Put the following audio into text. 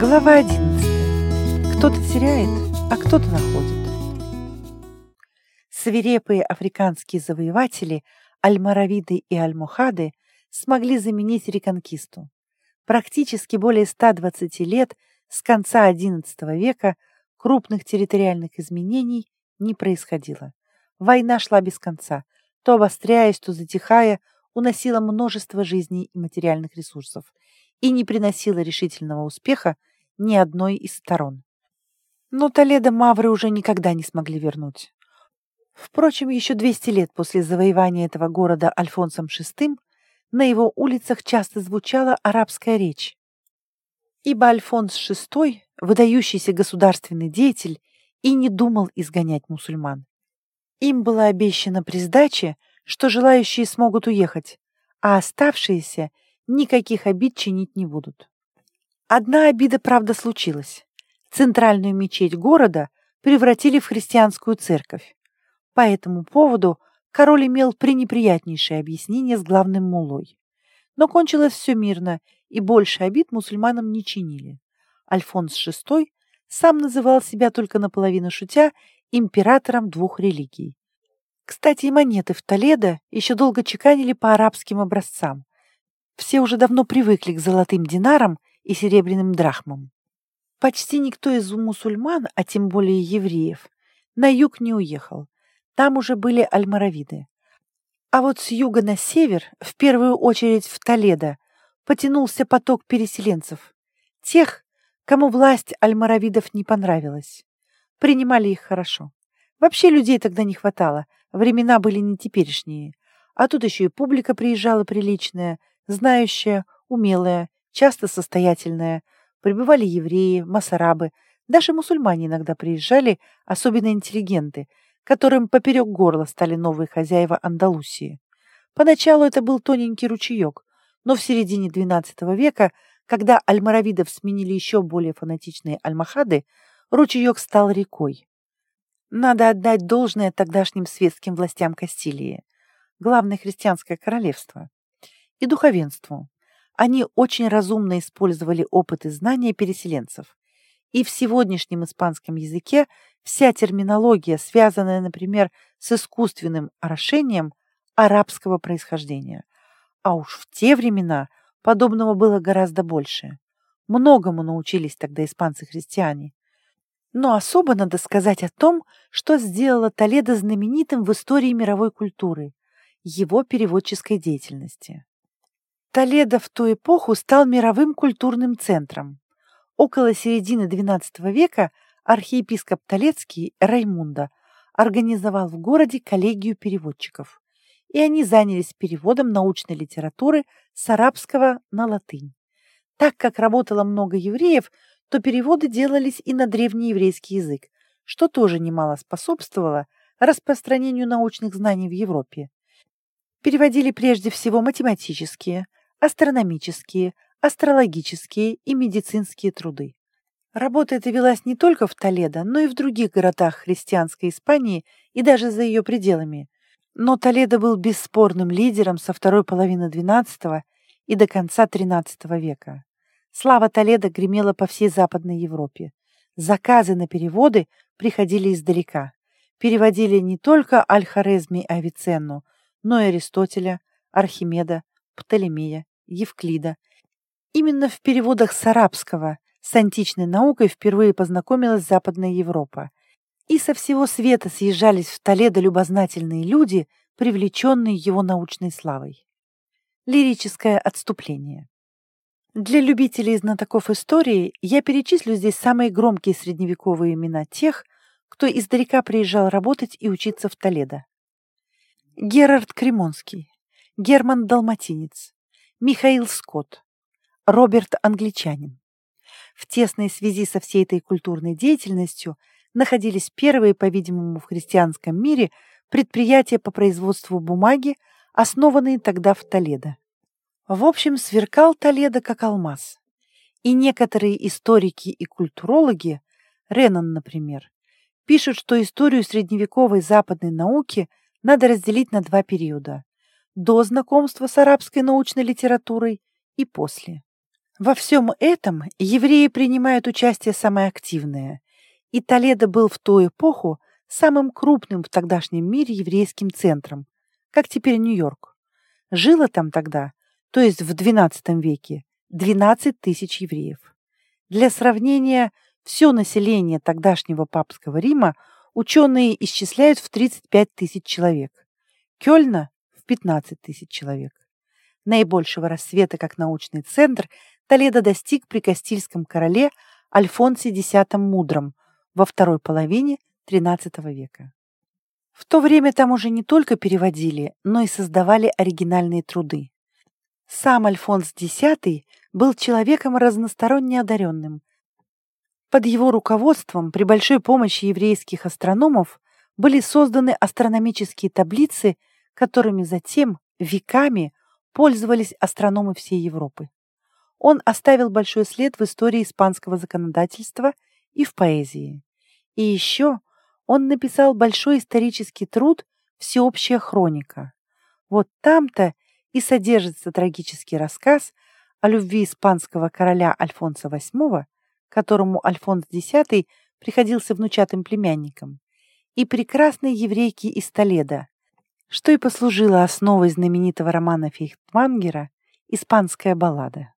Глава 11. Кто-то теряет, а кто-то находит. Свирепые африканские завоеватели Альмаравиды и Альмухады смогли заменить реконкисту. Практически более 120 лет с конца XI века крупных территориальных изменений не происходило. Война шла без конца, то обостряясь, то затихая, уносила множество жизней и материальных ресурсов и не приносила решительного успеха ни одной из сторон. Но Толедо мавры уже никогда не смогли вернуть. Впрочем, еще 200 лет после завоевания этого города Альфонсом VI на его улицах часто звучала арабская речь. Ибо Альфонс VI, выдающийся государственный деятель, и не думал изгонять мусульман. Им было обещано при сдаче, что желающие смогут уехать, а оставшиеся никаких обид чинить не будут. Одна обида, правда, случилась. Центральную мечеть города превратили в христианскую церковь. По этому поводу король имел пренеприятнейшее объяснение с главным мулой. Но кончилось все мирно, и больше обид мусульманам не чинили. Альфонс VI сам называл себя только наполовину шутя императором двух религий. Кстати, и монеты в Толедо еще долго чеканили по арабским образцам. Все уже давно привыкли к золотым динарам и серебряным драхмам. Почти никто из мусульман, а тем более евреев, на юг не уехал. Там уже были альмаравиды. А вот с юга на север, в первую очередь в Толедо, потянулся поток переселенцев. Тех, кому власть альмаравидов не понравилась. Принимали их хорошо. Вообще людей тогда не хватало, времена были не теперешние. А тут еще и публика приезжала приличная, знающая, умелая, часто состоятельная. Прибывали евреи, масарабы, даже мусульмане иногда приезжали, особенно интеллигенты, которым поперек горла стали новые хозяева Андалусии. Поначалу это был тоненький ручеек, но в середине XII века, когда альмаравидов сменили еще более фанатичные альмахады, ручеек стал рекой. Надо отдать должное тогдашним светским властям Кастилии, главное христианское королевство, и духовенству. Они очень разумно использовали опыт и знания переселенцев. И в сегодняшнем испанском языке вся терминология, связанная, например, с искусственным орошением, арабского происхождения. А уж в те времена подобного было гораздо больше. Многому научились тогда испанцы-христиане. Но особо надо сказать о том, что сделало Толедо знаменитым в истории мировой культуры, его переводческой деятельности. Толедо в ту эпоху стал мировым культурным центром. Около середины XII века архиепископ Толецкий Раймунда организовал в городе коллегию переводчиков, и они занялись переводом научной литературы с арабского на латынь. Так как работало много евреев, то переводы делались и на древнееврейский язык, что тоже немало способствовало распространению научных знаний в Европе. Переводили прежде всего математические, астрономические, астрологические и медицинские труды. Работа эта велась не только в Толедо, но и в других городах христианской Испании и даже за ее пределами. Но Толедо был бесспорным лидером со второй половины XII и до конца XIII века. Слава Толедо гремела по всей Западной Европе. Заказы на переводы приходили издалека. Переводили не только Аль-Хорезми и Авиценну, но и Аристотеля, Архимеда, Птолемея, Евклида. Именно в переводах с арабского с античной наукой впервые познакомилась Западная Европа. И со всего света съезжались в Толедо любознательные люди, привлеченные его научной славой. Лирическое отступление. Для любителей и знатоков истории я перечислю здесь самые громкие средневековые имена тех, кто издалека приезжал работать и учиться в Толедо. Герард Кремонский, Герман Далматинец, Михаил Скотт, Роберт Англичанин. В тесной связи со всей этой культурной деятельностью находились первые, по-видимому, в христианском мире предприятия по производству бумаги, основанные тогда в Толедо. В общем, сверкал Толедо как алмаз. И некоторые историки и культурологи, Реннон, например, пишут, что историю средневековой западной науки надо разделить на два периода – до знакомства с арабской научной литературой и после. Во всем этом евреи принимают участие самое активное, и Толедо был в ту эпоху самым крупным в тогдашнем мире еврейским центром, как теперь Нью-Йорк. Жило там тогда, то есть в XII веке, 12 тысяч евреев. Для сравнения, все население тогдашнего папского Рима ученые исчисляют в 35 тысяч человек, Кёльна – 15 тысяч человек. Наибольшего рассвета как научный центр Толедо достиг при Кастильском короле Альфонсе X Мудром во второй половине XIII века. В то время там уже не только переводили, но и создавали оригинальные труды. Сам Альфонс X был человеком разносторонне одаренным. Под его руководством при большой помощи еврейских астрономов были созданы астрономические таблицы, которыми затем веками пользовались астрономы всей Европы. Он оставил большой след в истории испанского законодательства и в поэзии. И еще он написал большой исторический труд «Всеобщая хроника». Вот там-то и содержится трагический рассказ о любви испанского короля Альфонса VIII, которому Альфонс X приходился внучатым племянником, и прекрасной еврейки из Толеда, что и послужило основой знаменитого романа Фейхтвангера «Испанская баллада».